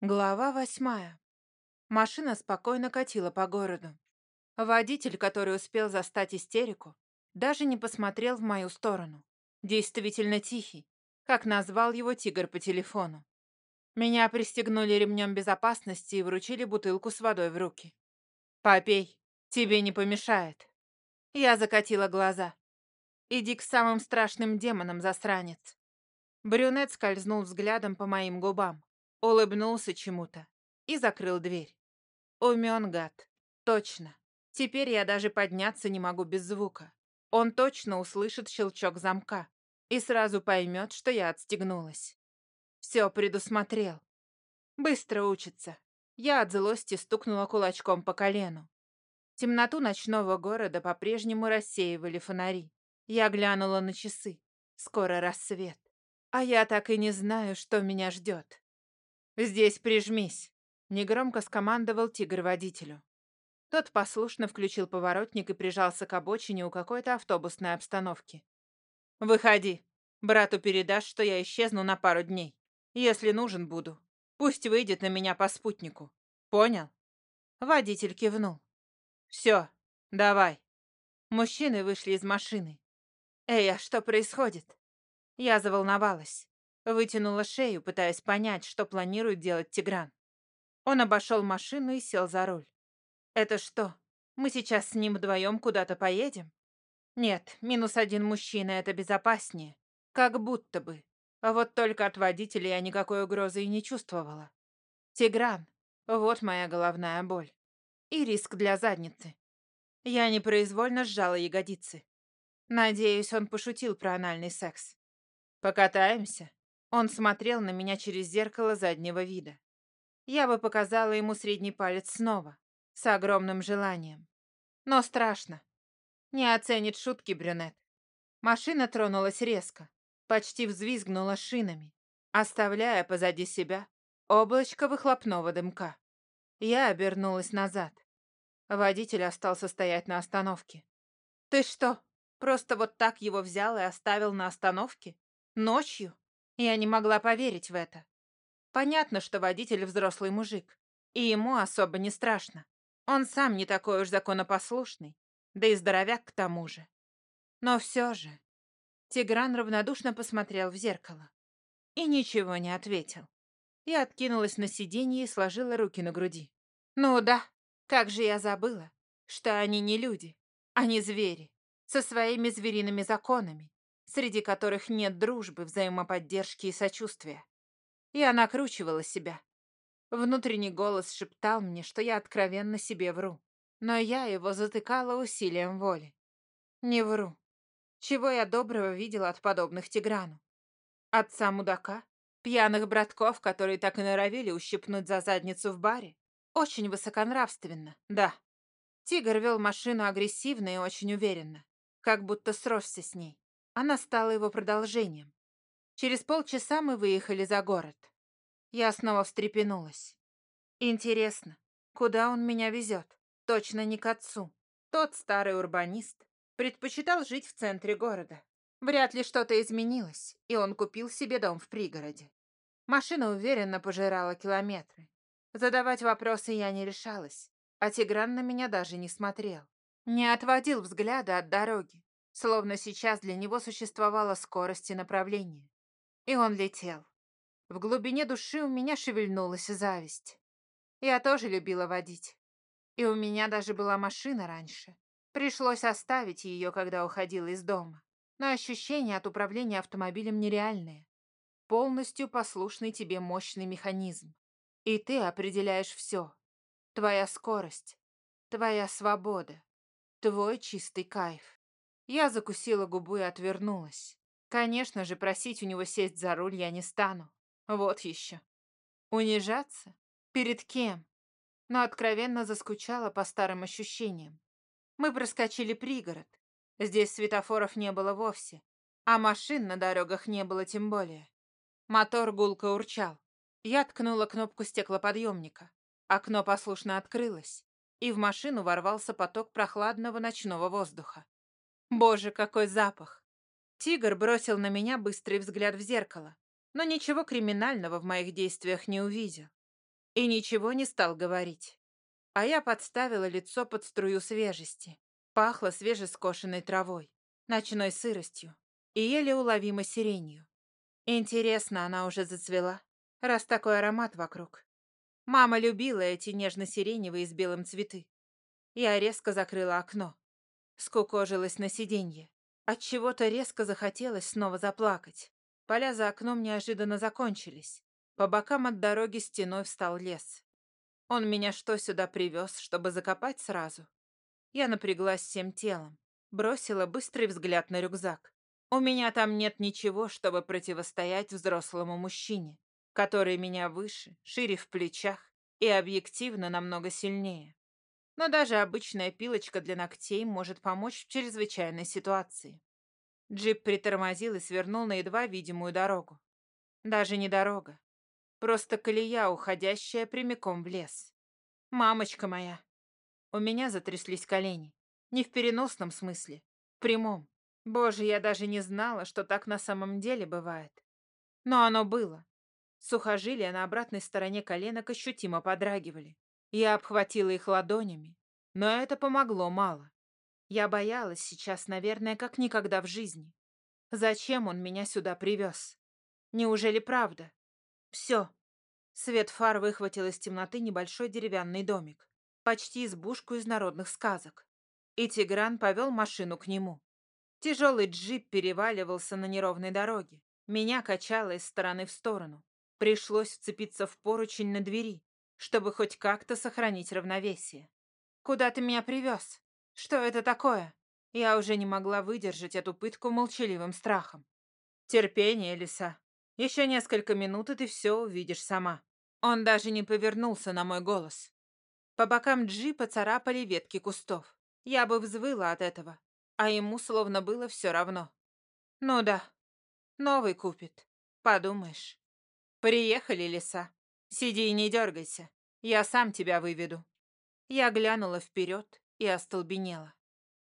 Глава восьмая. Машина спокойно катила по городу. Водитель, который успел застать истерику, даже не посмотрел в мою сторону. Действительно тихий, как назвал его тигр по телефону. Меня пристегнули ремнем безопасности и вручили бутылку с водой в руки. «Попей, тебе не помешает». Я закатила глаза. «Иди к самым страшным демонам, засранец». Брюнет скользнул взглядом по моим губам. Улыбнулся чему-то и закрыл дверь. Умен гад. Точно. Теперь я даже подняться не могу без звука. Он точно услышит щелчок замка и сразу поймет, что я отстегнулась. Все предусмотрел. Быстро учится. Я от злости стукнула кулачком по колену. Темноту ночного города по-прежнему рассеивали фонари. Я глянула на часы. Скоро рассвет. А я так и не знаю, что меня ждет. «Здесь прижмись», — негромко скомандовал тигр водителю. Тот послушно включил поворотник и прижался к обочине у какой-то автобусной обстановки. «Выходи. Брату передашь, что я исчезну на пару дней. Если нужен буду. Пусть выйдет на меня по спутнику. Понял?» Водитель кивнул. «Все, давай». Мужчины вышли из машины. «Эй, а что происходит?» Я заволновалась. Вытянула шею, пытаясь понять, что планирует делать Тигран. Он обошел машину и сел за руль. «Это что, мы сейчас с ним вдвоем куда-то поедем?» «Нет, минус один мужчина — это безопаснее. Как будто бы. А вот только от водителя я никакой угрозы и не чувствовала. Тигран — вот моя головная боль. И риск для задницы. Я непроизвольно сжала ягодицы. Надеюсь, он пошутил про анальный секс. «Покатаемся?» Он смотрел на меня через зеркало заднего вида. Я бы показала ему средний палец снова, с огромным желанием. Но страшно. Не оценит шутки брюнет. Машина тронулась резко, почти взвизгнула шинами, оставляя позади себя облачко выхлопного дымка. Я обернулась назад. Водитель остался стоять на остановке. «Ты что, просто вот так его взял и оставил на остановке? Ночью?» Я не могла поверить в это. Понятно, что водитель взрослый мужик, и ему особо не страшно. Он сам не такой уж законопослушный, да и здоровяк к тому же. Но все же... Тигран равнодушно посмотрел в зеркало и ничего не ответил. Я откинулась на сиденье и сложила руки на груди. Ну да, как же я забыла, что они не люди, они звери, со своими звериными законами, среди которых нет дружбы, взаимоподдержки и сочувствия. Я накручивала себя. Внутренний голос шептал мне, что я откровенно себе вру, но я его затыкала усилием воли. Не вру. Чего я доброго видела от подобных Тиграну? Отца мудака? Пьяных братков, которые так и норовили ущипнуть за задницу в баре? Очень высоконравственно, да. Тигр вел машину агрессивно и очень уверенно, как будто сросся с ней. Она стала его продолжением. Через полчаса мы выехали за город. Я снова встрепенулась. Интересно, куда он меня везет? Точно не к отцу. Тот старый урбанист предпочитал жить в центре города. Вряд ли что-то изменилось, и он купил себе дом в пригороде. Машина уверенно пожирала километры. Задавать вопросы я не решалась, а Тигран на меня даже не смотрел. Не отводил взгляда от дороги, Словно сейчас для него существовала скорость и направление. И он летел. В глубине души у меня шевельнулась зависть. Я тоже любила водить. И у меня даже была машина раньше. Пришлось оставить ее, когда уходила из дома. Но ощущения от управления автомобилем нереальные. Полностью послушный тебе мощный механизм. И ты определяешь все. Твоя скорость, твоя свобода, твой чистый кайф. Я закусила губу и отвернулась. Конечно же, просить у него сесть за руль я не стану. Вот еще. Унижаться? Перед кем? Но откровенно заскучала по старым ощущениям. Мы проскочили пригород. Здесь светофоров не было вовсе, а машин на дорогах не было тем более. Мотор гулко урчал. Я ткнула кнопку стеклоподъемника. Окно послушно открылось, и в машину ворвался поток прохладного ночного воздуха. Боже, какой запах! Тигр бросил на меня быстрый взгляд в зеркало, но ничего криминального в моих действиях не увидел. и ничего не стал говорить. А я подставила лицо под струю свежести. Пахло свежескошенной травой, ночной сыростью и еле уловимой сиренью. Интересно, она уже зацвела, раз такой аромат вокруг. Мама любила эти нежно-сиреневые с белым цветы. Я резко закрыла окно. Скукожилась на сиденье. От чего то резко захотелось снова заплакать. Поля за окном неожиданно закончились. По бокам от дороги стеной встал лес. Он меня что, сюда привез, чтобы закопать сразу? Я напряглась всем телом. Бросила быстрый взгляд на рюкзак. У меня там нет ничего, чтобы противостоять взрослому мужчине, который меня выше, шире в плечах и объективно намного сильнее. Но даже обычная пилочка для ногтей может помочь в чрезвычайной ситуации. Джип притормозил и свернул на едва видимую дорогу. Даже не дорога. Просто колея, уходящая прямиком в лес. Мамочка моя. У меня затряслись колени. Не в переносном смысле, в прямом. Боже, я даже не знала, что так на самом деле бывает. Но оно было. Сухожилия на обратной стороне коленок ощутимо подрагивали. Я обхватила их ладонями, но это помогло мало. Я боялась сейчас, наверное, как никогда в жизни. Зачем он меня сюда привез? Неужели правда? Все. Свет фар выхватил из темноты небольшой деревянный домик. Почти избушку из народных сказок. И Тигран повел машину к нему. Тяжелый джип переваливался на неровной дороге. Меня качало из стороны в сторону. Пришлось вцепиться в поручень на двери, чтобы хоть как-то сохранить равновесие. «Куда ты меня привез? Что это такое?» Я уже не могла выдержать эту пытку молчаливым страхом. «Терпение, лиса. Еще несколько минут, и ты все увидишь сама». Он даже не повернулся на мой голос. По бокам джипа царапали ветки кустов. Я бы взвыла от этого, а ему словно было все равно. Ну да, новый купит. Подумаешь. Приехали, лиса. Сиди и не дергайся. Я сам тебя выведу. Я глянула вперед и остолбенела.